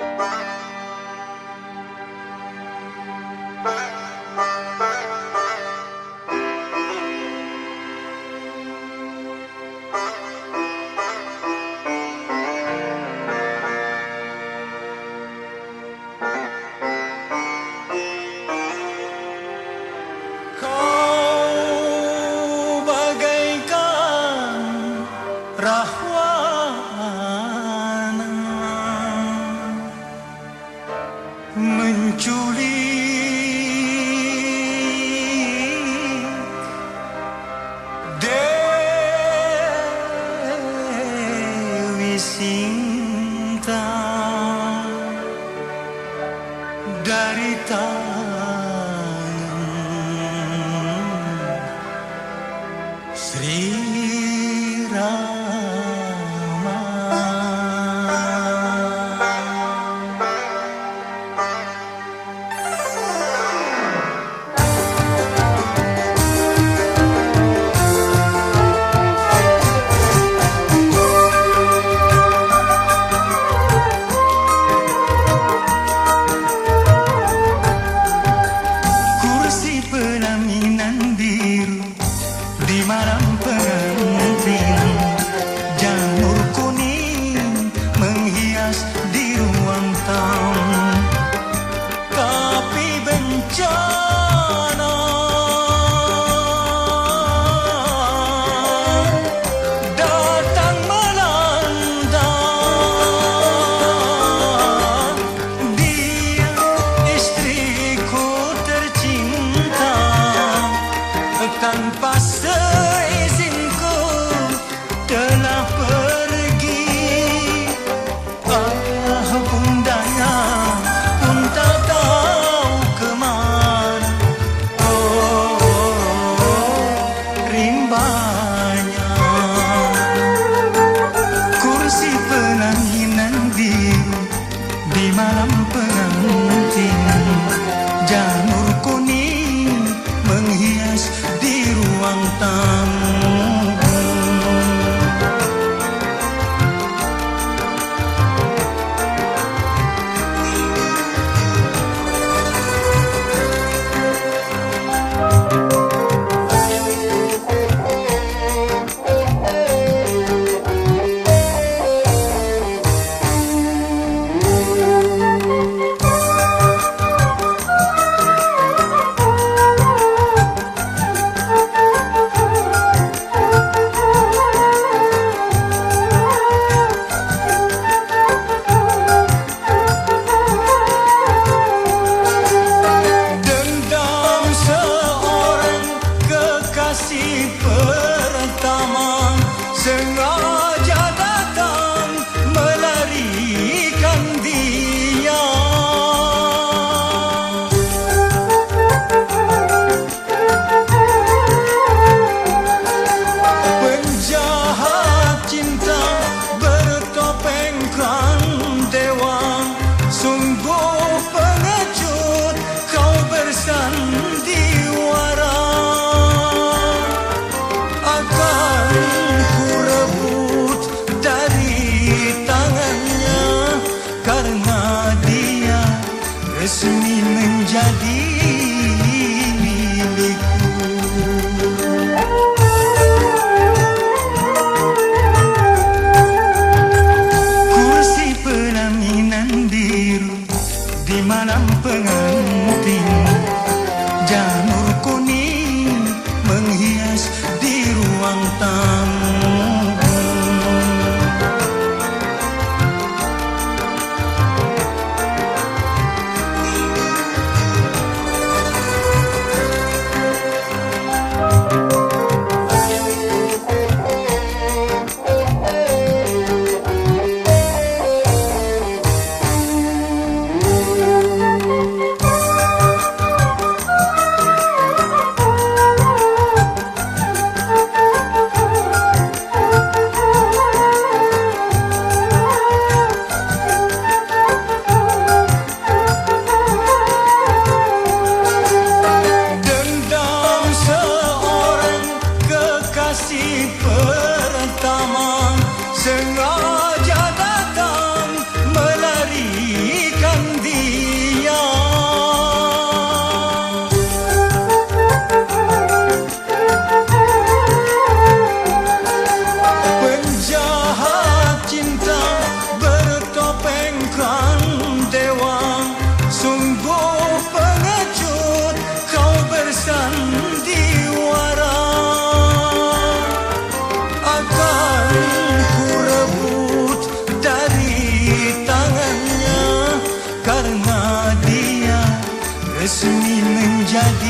Bye. dari tangan Sri di ruang tamu. Tapi bencana. Datang melanda. Dia istriku tercinta. Tanpa tam tam. menjadi jadi